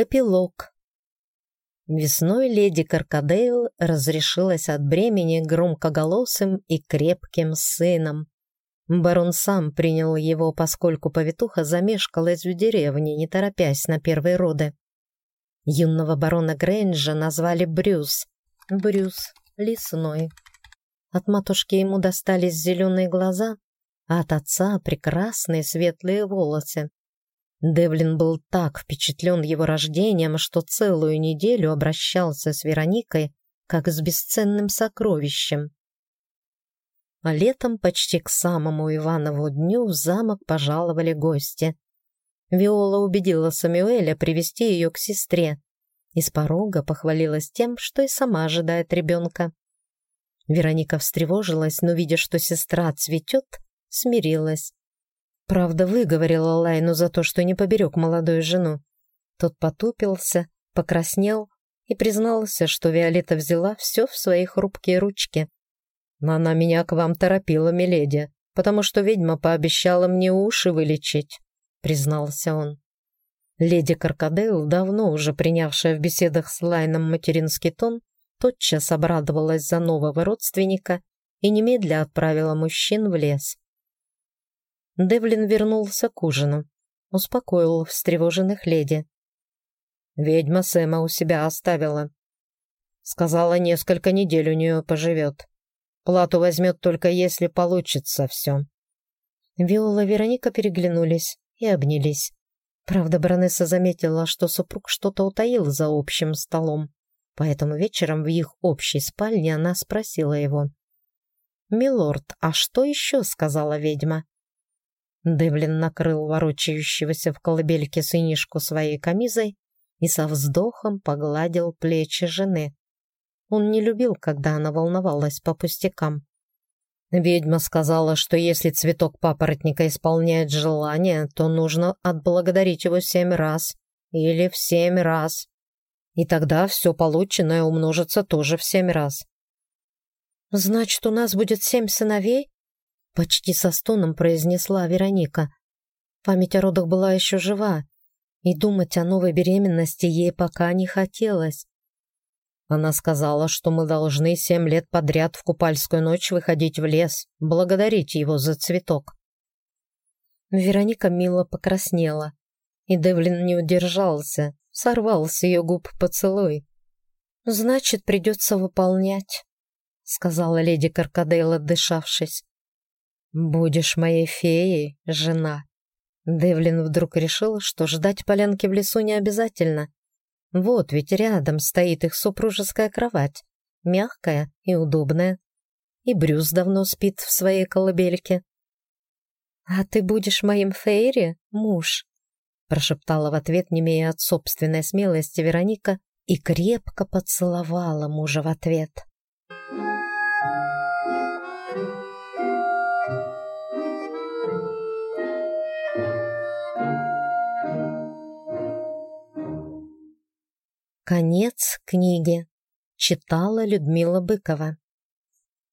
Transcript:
Эпилог. Весной леди Каркадейл разрешилась от бремени громкоголосым и крепким сыном. Барон сам принял его, поскольку повитуха замешкалась в деревне, не торопясь на первые роды. Юного барона Грейнджа назвали Брюс. Брюс лесной. От матушки ему достались зеленые глаза, а от отца прекрасные светлые волосы. Девлин был так впечатлен его рождением, что целую неделю обращался с Вероникой как с бесценным сокровищем. А летом почти к самому Иванову дню в замок пожаловали гости. Виола убедила Самюэля привести ее к сестре и с порога похвалилась тем, что и сама ожидает ребенка. Вероника встревожилась, но, видя, что сестра цветет, смирилась. Правда, выговорила Лайну за то, что не поберег молодую жену. Тот потупился, покраснел и признался, что Виолетта взяла все в свои хрупкие ручки. «Она меня к вам торопила, миледи, потому что ведьма пообещала мне уши вылечить», — признался он. Леди Каркадейл, давно уже принявшая в беседах с Лайном материнский тон, тотчас обрадовалась за нового родственника и немедля отправила мужчин в лес. Девлин вернулся к ужину. Успокоил встревоженных леди. Ведьма Сэма у себя оставила. Сказала, несколько недель у нее поживет. Плату возьмет только если получится все. Виола и Вероника переглянулись и обнялись. Правда, баронесса заметила, что супруг что-то утаил за общим столом, поэтому вечером в их общей спальне она спросила его. «Милорд, а что еще?» — сказала ведьма. Девлин накрыл ворочающегося в колыбельке сынишку своей камизой и со вздохом погладил плечи жены. Он не любил, когда она волновалась по пустякам. Ведьма сказала, что если цветок папоротника исполняет желание, то нужно отблагодарить его семь раз или в семь раз. И тогда все полученное умножится тоже в семь раз. «Значит, у нас будет семь сыновей?» Почти со стоном произнесла Вероника. Память о родах была еще жива, и думать о новой беременности ей пока не хотелось. Она сказала, что мы должны семь лет подряд в купальскую ночь выходить в лес, благодарить его за цветок. Вероника мило покраснела, и Девлин не удержался, сорвал с ее губ поцелуй. «Значит, придется выполнять», — сказала леди Каркадейл, отдышавшись. «Будешь моей феей, жена». Девлин вдруг решил, что ждать полянки в лесу не обязательно. Вот ведь рядом стоит их супружеская кровать, мягкая и удобная. И Брюс давно спит в своей колыбельке. «А ты будешь моим Фейри, муж?» прошептала в ответ, не имея от собственной смелости Вероника, и крепко поцеловала мужа в ответ. Конец книги. Читала Людмила Быкова.